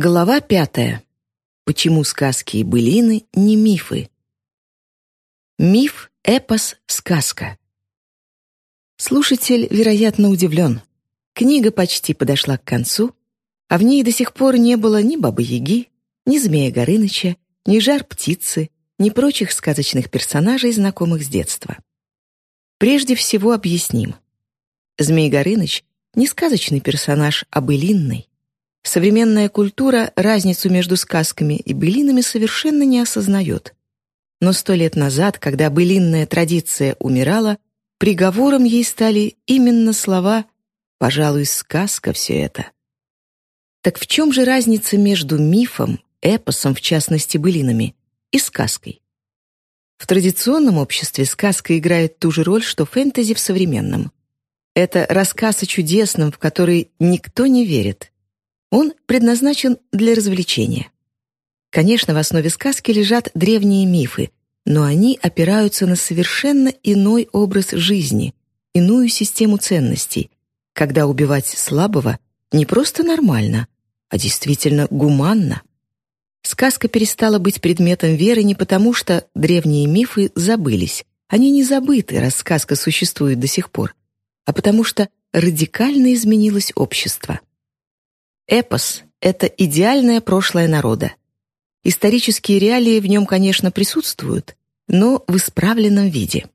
Глава пятая. Почему сказки и былины не мифы? Миф, эпос, сказка. Слушатель, вероятно, удивлен. Книга почти подошла к концу, а в ней до сих пор не было ни Бабы-Яги, ни Змея Горыныча, ни Жар-Птицы, ни прочих сказочных персонажей, знакомых с детства. Прежде всего объясним. Змей Горыныч — не сказочный персонаж, а былинный. Современная культура разницу между сказками и былинами совершенно не осознает. Но сто лет назад, когда былинная традиция умирала, приговором ей стали именно слова «пожалуй, сказка все это». Так в чем же разница между мифом, эпосом, в частности, былинами, и сказкой? В традиционном обществе сказка играет ту же роль, что фэнтези в современном. Это рассказ о чудесном, в который никто не верит, он предназначен для развлечения. Конечно, в основе сказки лежат древние мифы, но они опираются на совершенно иной образ жизни, иную систему ценностей, когда убивать слабого не просто нормально, а действительно гуманно. Сказка перестала быть предметом веры не потому, что древние мифы забылись, они не забыты, раз сказка существует до сих пор, а потому что радикально изменилось общество. Эпос — это идеальное прошлое народа. Исторические реалии в нем, конечно, присутствуют, но в исправленном виде.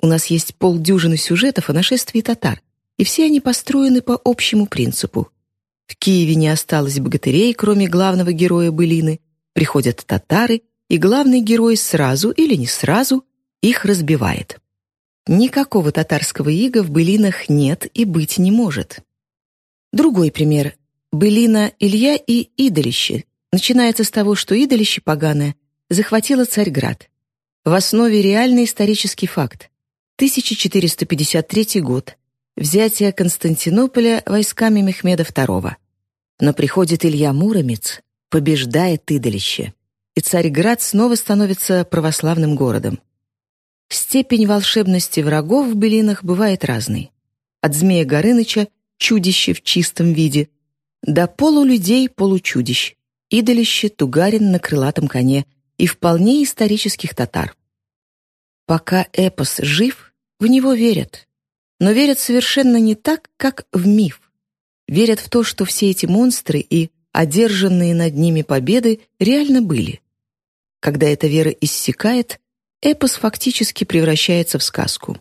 У нас есть полдюжины сюжетов о нашествии татар, и все они построены по общему принципу. В Киеве не осталось богатырей, кроме главного героя былины, приходят татары, и главный герой сразу или не сразу их разбивает. Никакого татарского ига в былинах нет и быть не может. Другой пример Былина Илья и Идолище начинается с того, что Идолище поганое захватило Царьград. В основе реальный исторический факт. 1453 год. Взятие Константинополя войсками Мехмеда II. Но приходит Илья Муромец, побеждает Идолище, и Царьград снова становится православным городом. Степень волшебности врагов в былинах бывает разной. От Змея Горыныча, чудище в чистом виде, до полулюдей-получудищ, идолище Тугарин на крылатом коне и вполне исторических татар. Пока эпос жив, в него верят. Но верят совершенно не так, как в миф. Верят в то, что все эти монстры и одержанные над ними победы реально были. Когда эта вера иссякает, эпос фактически превращается в сказку.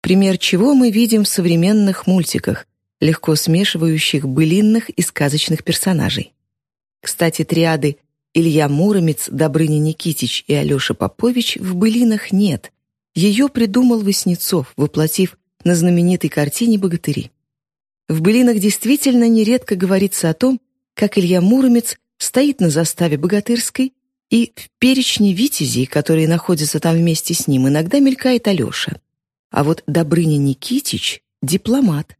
Пример чего мы видим в современных мультиках, легко смешивающих былинных и сказочных персонажей. Кстати, триады Илья Муромец, Добрыня Никитич и Алеша Попович в былинах нет. Ее придумал Васнецов, воплотив на знаменитой картине «Богатыри». В былинах действительно нередко говорится о том, как Илья Муромец стоит на заставе богатырской, и в перечне витязей, которые находятся там вместе с ним, иногда мелькает Алеша. А вот Добрыня Никитич — дипломат,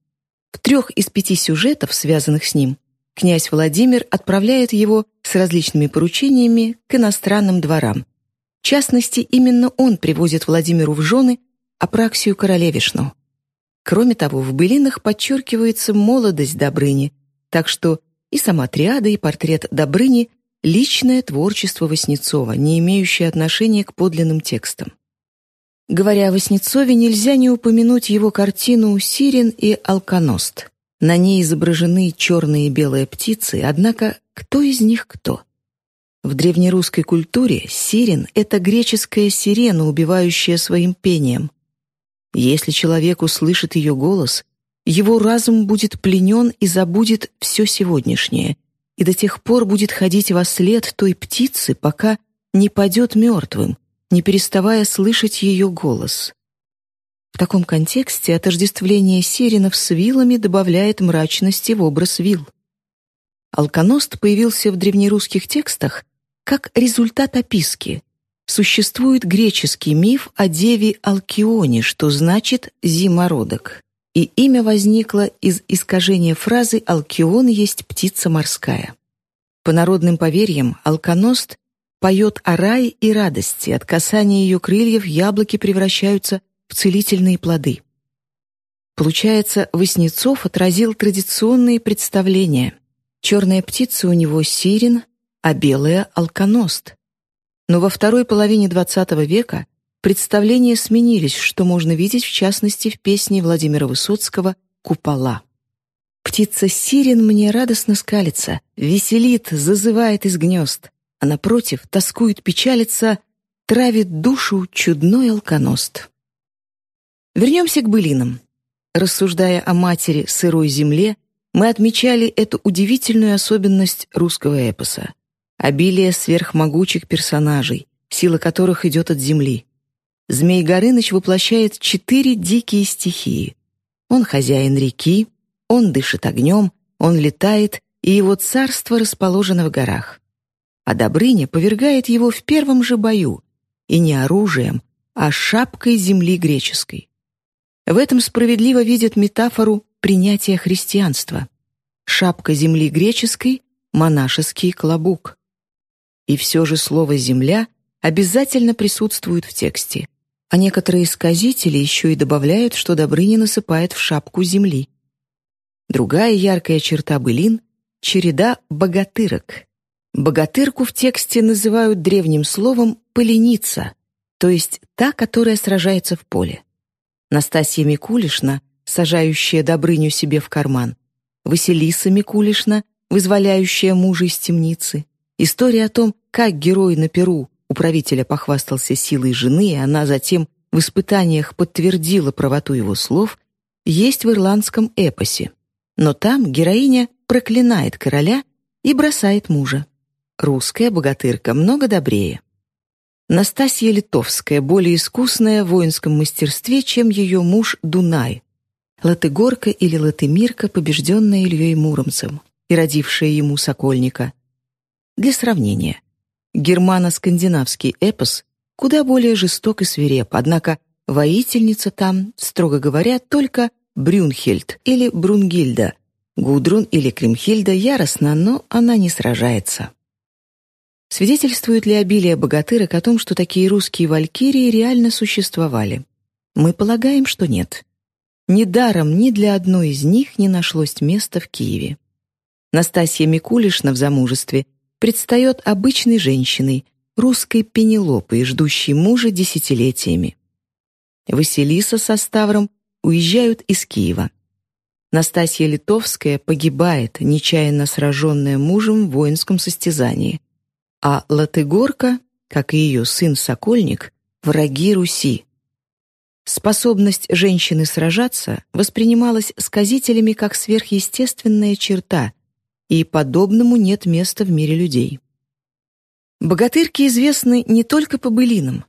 в трех из пяти сюжетов, связанных с ним, князь Владимир отправляет его с различными поручениями к иностранным дворам. В частности, именно он привозит Владимиру в жены Апраксию Королевишну. Кроме того, в былинах подчеркивается молодость Добрыни, так что и сама триада, и портрет Добрыни — личное творчество Васнецова, не имеющее отношения к подлинным текстам. Говоря о Васнецове, нельзя не упомянуть его картину «Сирен и алконост». На ней изображены черные и белые птицы, однако кто из них кто? В древнерусской культуре сирен — это греческая сирена, убивающая своим пением. Если человек услышит ее голос, его разум будет пленен и забудет все сегодняшнее, и до тех пор будет ходить во след той птицы, пока не падет мертвым, не переставая слышать ее голос. В таком контексте отождествление сиренов с вилами добавляет мрачности в образ вил. Алконост появился в древнерусских текстах как результат описки. Существует греческий миф о деве Алкионе, что значит «зимородок», и имя возникло из искажения фразы «Алкион есть птица морская». По народным поверьям, алконост поет о рае и радости, от касания ее крыльев яблоки превращаются в целительные плоды. Получается, Васнецов отразил традиционные представления. Черная птица у него сирен, а белая — алконост. Но во второй половине XX века представления сменились, что можно видеть в частности в песне Владимира Высоцкого «Купола». Птица сирен мне радостно скалится, веселит, зазывает из гнезд, а напротив тоскует, печалится, травит душу чудной алконост. Вернемся к былинам. Рассуждая о матери сырой земле, мы отмечали эту удивительную особенность русского эпоса — обилие сверхмогучих персонажей, сила которых идет от земли. Змей Горыныч воплощает четыре дикие стихии. Он хозяин реки, он дышит огнем, он летает, и его царство расположено в горах. А Добрыня повергает его в первом же бою, и не оружием, а шапкой земли греческой. В этом справедливо видят метафору принятия христианства. Шапка земли греческой — монашеский клобук. И все же слово «земля» обязательно присутствует в тексте, а некоторые сказители еще и добавляют, что Добрыня насыпает в шапку земли. Другая яркая черта былин — череда богатырок. Богатырку в тексте называют древним словом «поленица», то есть та, которая сражается в поле. Настасья Микулишна, сажающая Добрыню себе в карман, Василиса Микулишна, вызволяющая мужа из темницы, история о том, как герой на Перу у правителя похвастался силой жены, и она затем в испытаниях подтвердила правоту его слов, есть в ирландском эпосе. Но там героиня проклинает короля и бросает мужа. Русская богатырка много добрее. Настасья Литовская более искусная в воинском мастерстве, чем ее муж Дунай. Латыгорка или Латымирка, побежденная Ильей Муромцем и родившая ему Сокольника. Для сравнения, германо-скандинавский эпос куда более жесток и свиреп, однако воительница там, строго говоря, только Брюнхельд или Брунгильда. Гудрун или Кримхильда яростна, но она не сражается. Свидетельствует ли обилие богатырок о том, что такие русские валькирии реально существовали? Мы полагаем, что нет. Недаром ни для одной из них не нашлось места в Киеве. Настасья Микулишна в замужестве предстает обычной женщиной, русской Пенелопой, ждущей мужа десятилетиями. Василиса со Ставром уезжают из Киева. Настасья Литовская погибает, нечаянно сраженная мужем в воинском состязании. А Латыгорка, как и ее сын Сокольник, враги Руси. Способность женщины сражаться воспринималась сказителями как сверхъестественная черта, и подобному нет места в мире людей. Богатырки известны не только по былинам.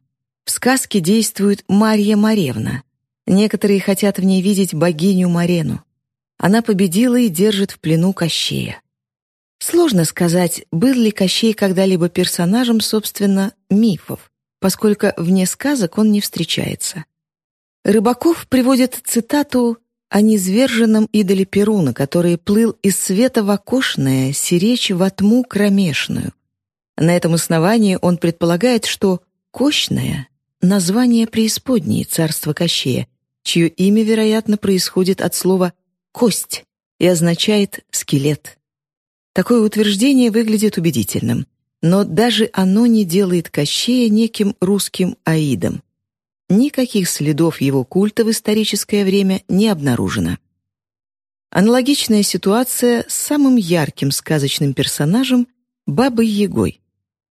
В сказке действует Марья Маревна, Некоторые хотят в ней видеть богиню Марену. Она победила и держит в плену Кощея. Сложно сказать, был ли Кощей когда-либо персонажем, собственно, мифов, поскольку вне сказок он не встречается. Рыбаков приводит цитату о низверженном идоле Перуна, который плыл из света в окошное, сиречь во тьму кромешную. На этом основании он предполагает, что «кощное» — название преисподней царства Кощея, чье имя, вероятно, происходит от слова «кость» и означает «скелет». Такое утверждение выглядит убедительным, но даже оно не делает Кощея неким русским аидом. Никаких следов его культа в историческое время не обнаружено. Аналогичная ситуация с самым ярким сказочным персонажем — Бабой Егой.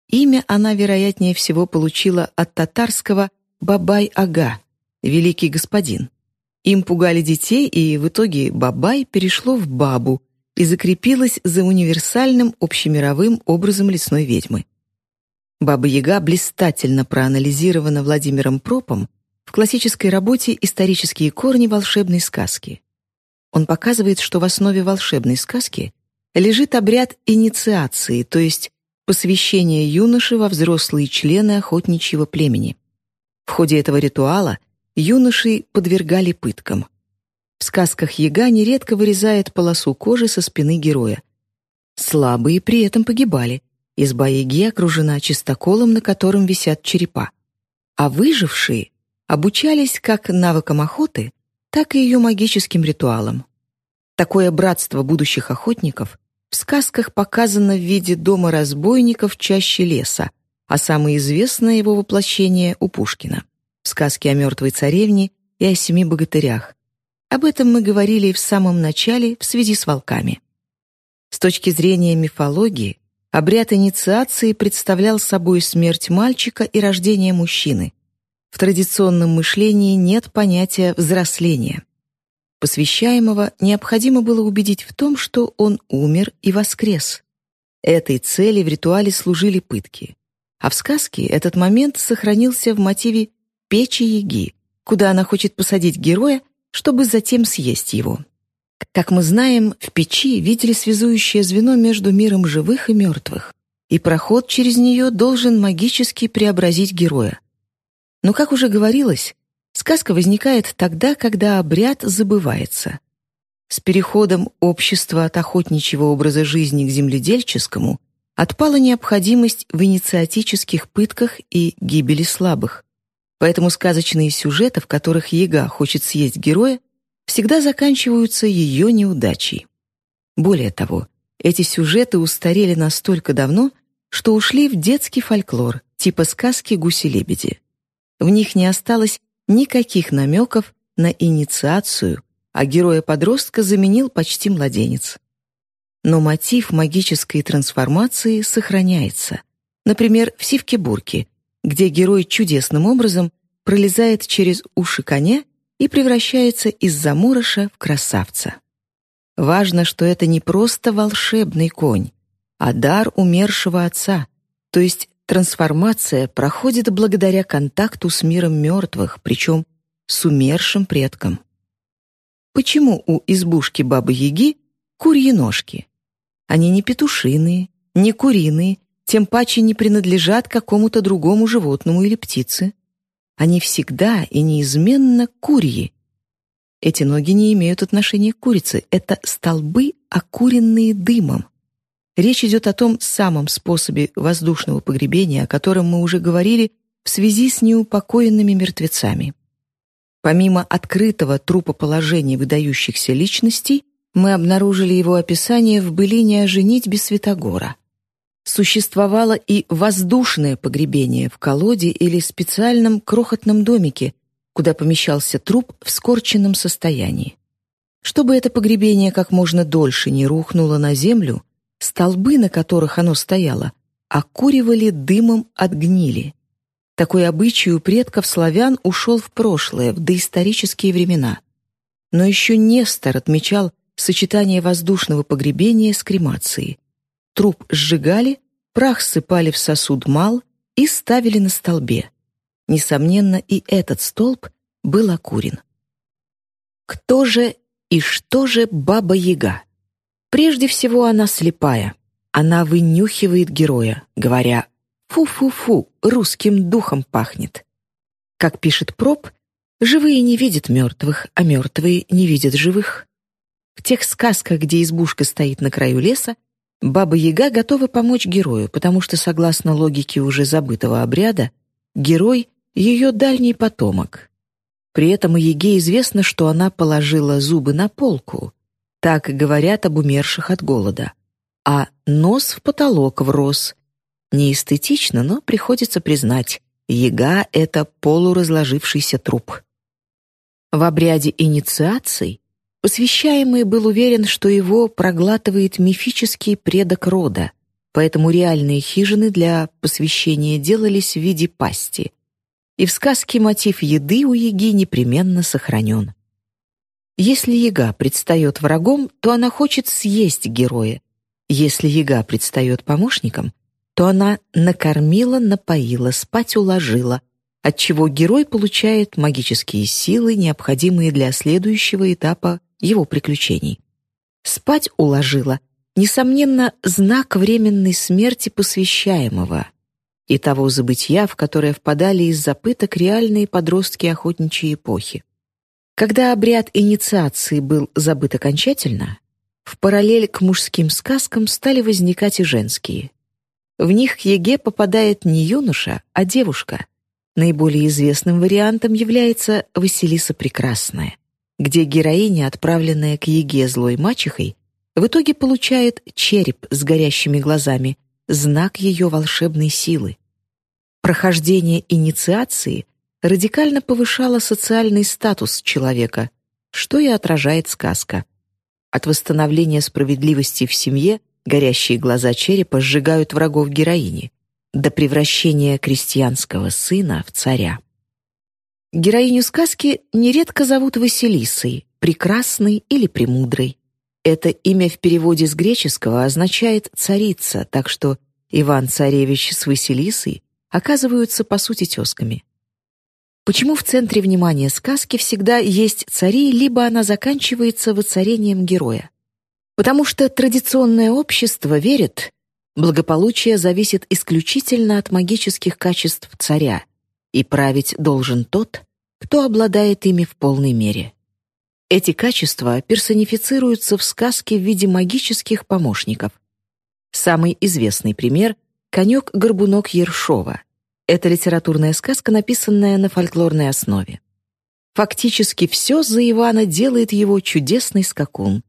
Имя она, вероятнее всего, получила от татарского «бабай-ага», великий господин. Им пугали детей, и в итоге Бабай перешло в Бабу и закрепилось за универсальным общемировым образом лесной ведьмы. Баба-Яга блистательно проанализирована Владимиром Пропом в классической работе «Исторические корни волшебной сказки». Он показывает, что в основе волшебной сказки лежит обряд инициации, то есть посвящение юноши во взрослые члены охотничьего племени. В ходе этого ритуала юношей подвергали пыткам. Сказках яга нередко вырезает полосу кожи со спины героя. Слабые при этом погибали. Изба яги окружена чистоколом, на котором висят черепа. А выжившие обучались как навыкам охоты, так и ее магическим ритуалам. Такое братство будущих охотников в сказках показано в виде дома разбойников чаще леса, а самое известное его воплощение у Пушкина — в сказке о мертвой царевне и о семи богатырях. Об этом мы говорили в самом начале в связи с волками. С точки зрения мифологии, обряд инициации представлял собой смерть мальчика и рождение мужчины. В традиционном мышлении нет понятия взросления. Посвящаемого необходимо было убедить в том, что он умер и воскрес. Этой цели в ритуале служили пытки. А в сказке этот момент сохранился в мотиве печи Яги, куда она хочет посадить героя, чтобы затем съесть его. Как мы знаем, в печи видели связующее звено между миром живых и мертвых, и проход через нее должен магически преобразить героя. Но, как уже говорилось, сказка возникает тогда, когда обряд забывается. С переходом общества от охотничьего образа жизни к земледельческому отпала необходимость в инициатических пытках и гибели слабых. Поэтому сказочные сюжеты, в которых Ега хочет съесть героя, всегда заканчиваются ее неудачей. Более того, эти сюжеты устарели настолько давно, что ушли в детский фольклор, типа сказки «Гуси-лебеди». В них не осталось никаких намеков на инициацию, а героя-подростка заменил почти младенец. Но мотив магической трансформации сохраняется. Например, в «Сивке-бурке», где герой чудесным образом пролезает через уши коня и превращается из заморыша в красавца. Важно, что это не просто волшебный конь, а дар умершего отца, то есть трансформация проходит благодаря контакту с миром мертвых, причем с умершим предком. Почему у избушки Бабы-Яги курьи ножки? Они не петушиные, не куриные, тем паче не принадлежат какому-то другому животному или птице. Они всегда и неизменно курьи. Эти ноги не имеют отношения к курице, это столбы, окуренные дымом. Речь идет о том самом способе воздушного погребения, о котором мы уже говорили в связи с неупокоенными мертвецами. Помимо открытого трупоположения выдающихся личностей, мы обнаружили его описание в былине о женитьбе Святогора существовало и воздушное погребение в колоде или специальном крохотном домике, куда помещался труп в скорченном состоянии. Чтобы это погребение как можно дольше не рухнуло на землю, столбы, на которых оно стояло, окуривали дымом от гнили. Такой обычай у предков славян ушел в прошлое, в доисторические времена. Но еще Нестор отмечал сочетание воздушного погребения с кремацией — Труп сжигали, прах сыпали в сосуд мал и ставили на столбе. Несомненно, и этот столб был окурен. Кто же и что же Баба-Яга? Прежде всего, она слепая. Она вынюхивает героя, говоря «фу-фу-фу, русским духом пахнет». Как пишет Проб, живые не видят мертвых, а мертвые не видят живых. В тех сказках, где избушка стоит на краю леса, Баба-Яга готова помочь герою, потому что, согласно логике уже забытого обряда, герой — ее дальний потомок. При этом Яге известно, что она положила зубы на полку. Так говорят об умерших от голода. А нос в потолок врос. Не эстетично, но приходится признать, Яга — это полуразложившийся труп. В обряде инициации Посвящаемый был уверен, что его проглатывает мифический предок рода, поэтому реальные хижины для посвящения делались в виде пасти. И в сказке мотив еды у Яги непременно сохранен. Если Яга предстает врагом, то она хочет съесть героя. Если Яга предстает помощником, то она накормила, напоила, спать уложила, отчего герой получает магические силы, необходимые для следующего этапа его приключений. Спать уложила, несомненно, знак временной смерти посвящаемого и того забытья, в которое впадали из-за пыток реальные подростки охотничьей эпохи. Когда обряд инициации был забыт окончательно, в параллель к мужским сказкам стали возникать и женские. В них к Еге попадает не юноша, а девушка. Наиболее известным вариантом является Василиса Прекрасная где героиня, отправленная к Еге злой мачехой, в итоге получает череп с горящими глазами, знак ее волшебной силы. Прохождение инициации радикально повышало социальный статус человека, что и отражает сказка. От восстановления справедливости в семье горящие глаза черепа сжигают врагов героини, до превращения крестьянского сына в царя. Героиню сказки нередко зовут Василисой, прекрасной или премудрой. Это имя в переводе с греческого означает «царица», так что Иван-царевич с Василисой оказываются, по сути, тезками. Почему в центре внимания сказки всегда есть цари, либо она заканчивается воцарением героя? Потому что традиционное общество верит, благополучие зависит исключительно от магических качеств царя, и править должен тот, кто обладает ими в полной мере. Эти качества персонифицируются в сказке в виде магических помощников. Самый известный пример — «Конек-горбунок Ершова», это литературная сказка, написанная на фольклорной основе. Фактически все за Ивана делает его чудесный скакун.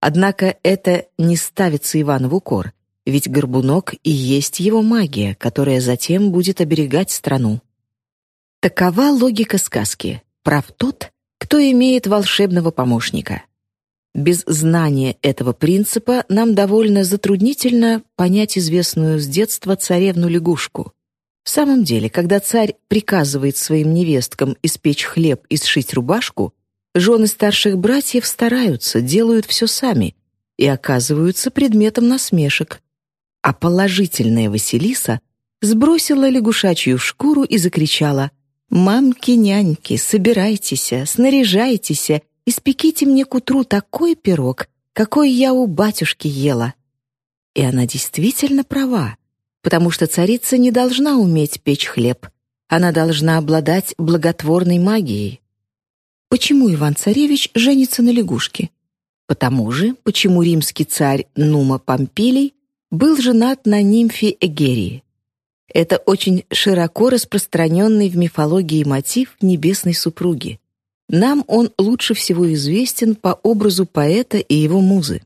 Однако это не ставится Ивану в укор, ведь Горбунок и есть его магия, которая затем будет оберегать страну. Такова логика сказки. Прав тот, кто имеет волшебного помощника. Без знания этого принципа нам довольно затруднительно понять известную с детства царевну-лягушку — в самом деле, когда царь приказывает своим невесткам испечь хлеб и сшить рубашку, жены старших братьев стараются, делают все сами и оказываются предметом насмешек. А положительная Василиса сбросила лягушачью шкуру и закричала «Мамки-няньки, собирайтесь, снаряжайтесь, испеките мне к утру такой пирог, какой я у батюшки ела». И она действительно права потому что царица не должна уметь печь хлеб. Она должна обладать благотворной магией. Почему Иван-царевич женится на лягушке? Потому же, почему римский царь Нума Помпилий был женат на нимфе Эгерии. Это очень широко распространенный в мифологии мотив небесной супруги. Нам он лучше всего известен по образу поэта и его музы.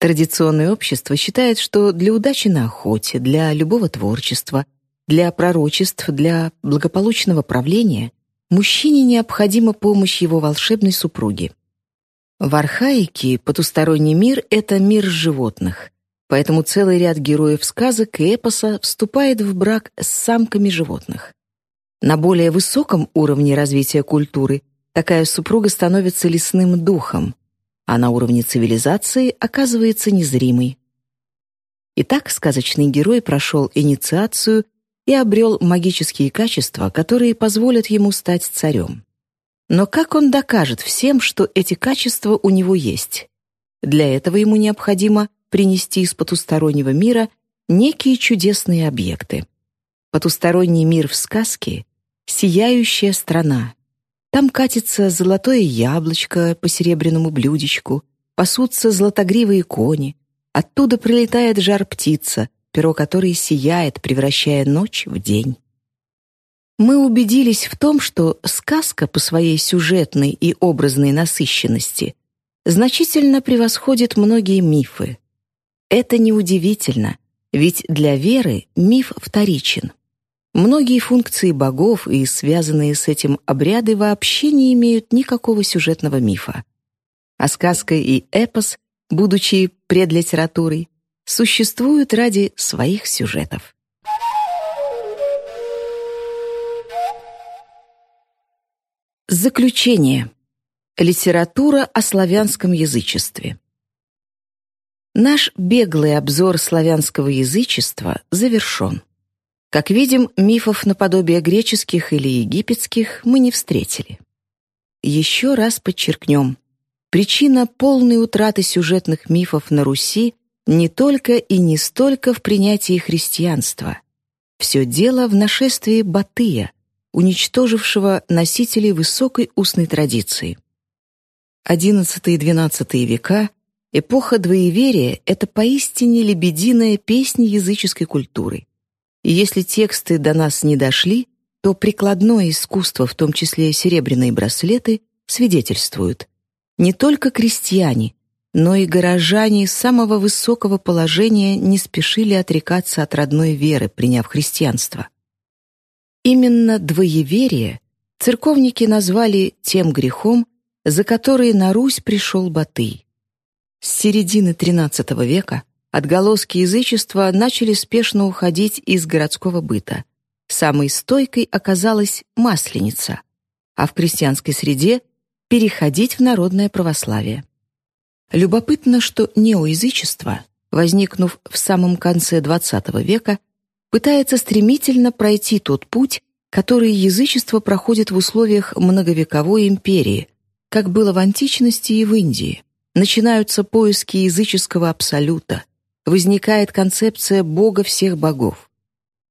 Традиционное общество считает, что для удачи на охоте, для любого творчества, для пророчеств, для благополучного правления мужчине необходима помощь его волшебной супруги. В архаике потусторонний мир — это мир животных, поэтому целый ряд героев сказок и эпоса вступает в брак с самками животных. На более высоком уровне развития культуры такая супруга становится лесным духом, а на уровне цивилизации оказывается незримой. Итак, сказочный герой прошел инициацию и обрел магические качества, которые позволят ему стать царем. Но как он докажет всем, что эти качества у него есть? Для этого ему необходимо принести из потустороннего мира некие чудесные объекты. Потусторонний мир в сказке — сияющая страна, там катится золотое яблочко по серебряному блюдечку, пасутся златогривые кони, оттуда прилетает жар-птица, перо которой сияет, превращая ночь в день. Мы убедились в том, что сказка по своей сюжетной и образной насыщенности значительно превосходит многие мифы. Это неудивительно, ведь для веры миф вторичен. Многие функции богов и связанные с этим обряды вообще не имеют никакого сюжетного мифа. А сказка и эпос, будучи предлитературой, существуют ради своих сюжетов. Заключение. Литература о славянском язычестве. Наш беглый обзор славянского язычества завершен. Как видим, мифов наподобие греческих или египетских мы не встретили. Еще раз подчеркнем. Причина полной утраты сюжетных мифов на Руси не только и не столько в принятии христианства. Все дело в нашествии Батыя, уничтожившего носителей высокой устной традиции. XI и XII века — эпоха двоеверия — это поистине лебединая песня языческой культуры. И если тексты до нас не дошли, то прикладное искусство, в том числе серебряные браслеты, свидетельствуют. Не только крестьяне, но и горожане самого высокого положения не спешили отрекаться от родной веры, приняв христианство. Именно двоеверие церковники назвали тем грехом, за который на Русь пришел Батый. С середины XIII века отголоски язычества начали спешно уходить из городского быта. Самой стойкой оказалась масленица, а в крестьянской среде — переходить в народное православие. Любопытно, что неоязычество, возникнув в самом конце XX века, пытается стремительно пройти тот путь, который язычество проходит в условиях многовековой империи, как было в античности и в Индии. Начинаются поиски языческого абсолюта, возникает концепция Бога всех богов.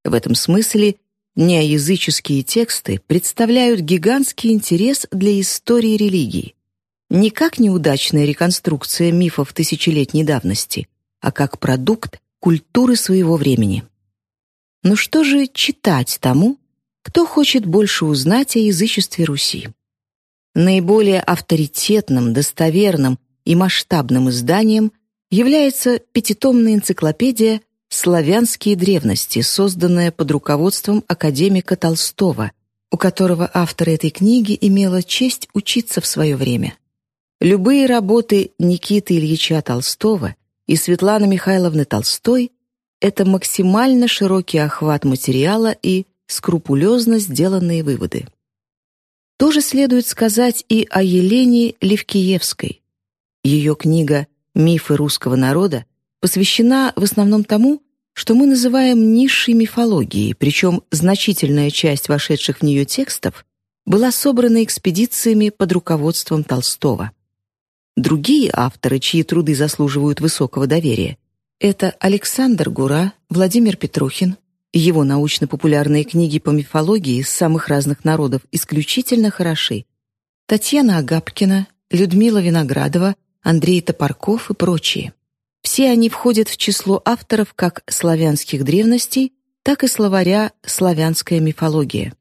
В этом смысле неоязыческие тексты представляют гигантский интерес для истории религии, не как неудачная реконструкция мифов тысячелетней давности, а как продукт культуры своего времени. Но что же читать тому, кто хочет больше узнать о язычестве Руси? Наиболее авторитетным, достоверным и масштабным изданием является пятитомная энциклопедия «Славянские древности», созданная под руководством академика Толстого, у которого автор этой книги имела честь учиться в свое время. Любые работы Никиты Ильича Толстого и Светланы Михайловны Толстой — это максимально широкий охват материала и скрупулезно сделанные выводы. То же следует сказать и о Елене Левкиевской. Ее книга «Мифы русского народа» посвящена в основном тому, что мы называем низшей мифологией, причем значительная часть вошедших в нее текстов была собрана экспедициями под руководством Толстого. Другие авторы, чьи труды заслуживают высокого доверия, это Александр Гура, Владимир Петрухин. Его научно-популярные книги по мифологии из самых разных народов исключительно хороши. Татьяна Агапкина, Людмила Виноградова, Андрей Топорков и прочие. Все они входят в число авторов как славянских древностей, так и словаря «Славянская мифология».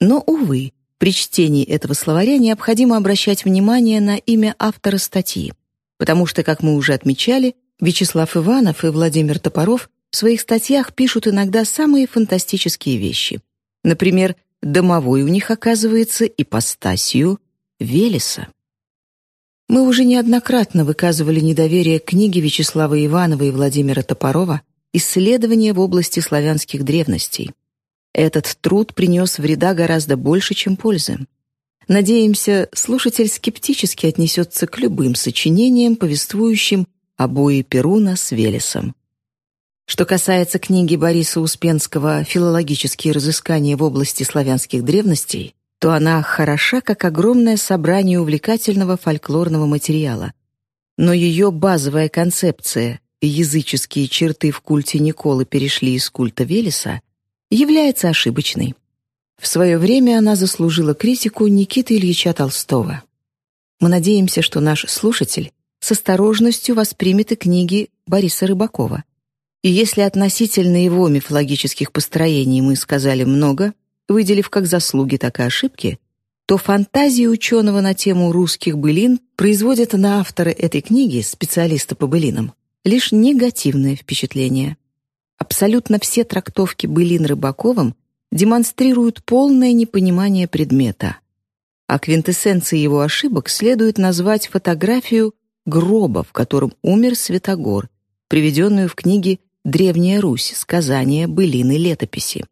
Но, увы, при чтении этого словаря необходимо обращать внимание на имя автора статьи, потому что, как мы уже отмечали, Вячеслав Иванов и Владимир Топоров в своих статьях пишут иногда самые фантастические вещи. Например, домовой у них оказывается ипостасию Велеса. Мы уже неоднократно выказывали недоверие книге Вячеслава Иванова и Владимира Топорова «Исследования в области славянских древностей», этот труд принес вреда гораздо больше, чем пользы. Надеемся, слушатель скептически отнесется к любым сочинениям, повествующим о бое Перуна с Велесом. Что касается книги Бориса Успенского «Филологические разыскания в области славянских древностей», то она хороша, как огромное собрание увлекательного фольклорного материала. Но ее базовая концепция и языческие черты в культе Николы перешли из культа Велеса является ошибочной. В свое время она заслужила критику Никиты Ильича Толстого. Мы надеемся, что наш слушатель с осторожностью воспримет и книги Бориса Рыбакова. И если относительно его мифологических построений мы сказали много, выделив как заслуги, так и ошибки, то фантазии ученого на тему русских былин производят на автора этой книги, специалиста по былинам, лишь негативное впечатление. Абсолютно все трактовки былин Рыбаковым демонстрируют полное непонимание предмета. А квинтэссенцией его ошибок следует назвать фотографию гроба, в котором умер Святогор, приведенную в книге «Древняя Русь. Сказания, былины, летописи».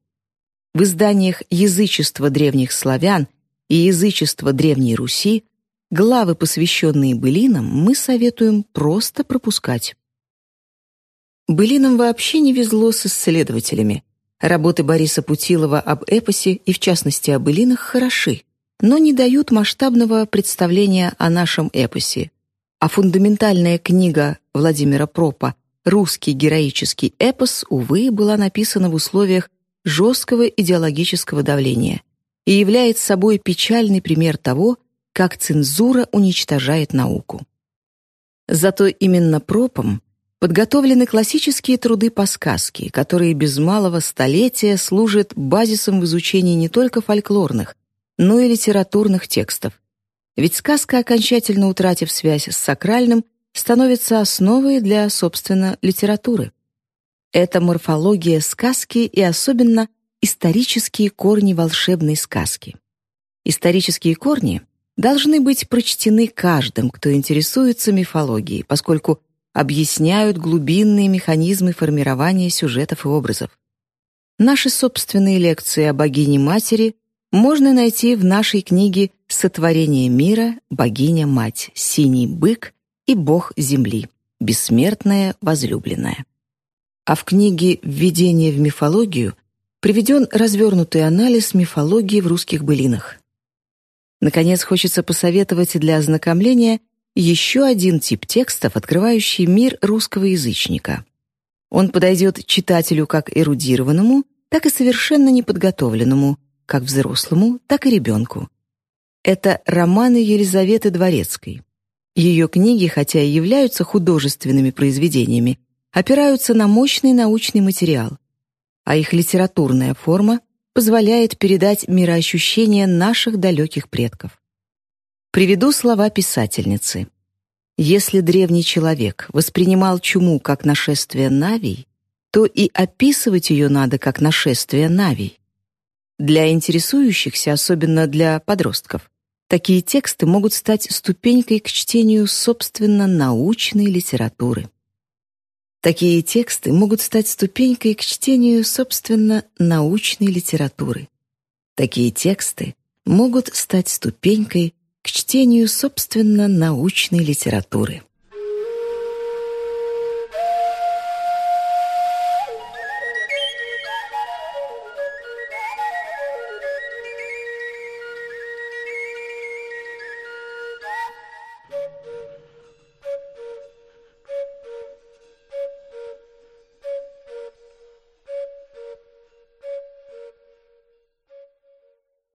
В изданиях «Язычество древних славян» и «Язычество древней Руси» главы, посвященные былинам, мы советуем просто пропускать. Былинам вообще не везло с исследователями. Работы Бориса Путилова об эпосе и, в частности, о былинах хороши, но не дают масштабного представления о нашем эпосе. А фундаментальная книга Владимира Пропа «Русский героический эпос», увы, была написана в условиях жесткого идеологического давления и является собой печальный пример того, как цензура уничтожает науку. Зато именно Пропом подготовлены классические труды по сказке, которые без малого столетия служат базисом в изучении не только фольклорных, но и литературных текстов. Ведь сказка, окончательно утратив связь с сакральным, становится основой для, собственно, литературы. Это морфология сказки и особенно исторические корни волшебной сказки. Исторические корни должны быть прочтены каждым, кто интересуется мифологией, поскольку объясняют глубинные механизмы формирования сюжетов и образов. Наши собственные лекции о богине-матери можно найти в нашей книге «Сотворение мира. Богиня-мать. Синий бык и бог земли. Бессмертная возлюбленная». А в книге «Введение в мифологию» приведен развернутый анализ мифологии в русских былинах. Наконец, хочется посоветовать для ознакомления еще один тип текстов, открывающий мир русского язычника. Он подойдет читателю как эрудированному, так и совершенно неподготовленному, как взрослому, так и ребенку. Это романы Елизаветы Дворецкой. Ее книги, хотя и являются художественными произведениями, опираются на мощный научный материал, а их литературная форма позволяет передать мироощущение наших далеких предков. Приведу слова писательницы. Если древний человек воспринимал чуму как нашествие Навий, то и описывать ее надо как нашествие Навий. Для интересующихся, особенно для подростков, такие тексты могут стать ступенькой к чтению собственно научной литературы. Такие тексты могут стать ступенькой к чтению, собственно, научной литературы. Такие тексты могут стать ступенькой к чтению, собственно, научной литературы.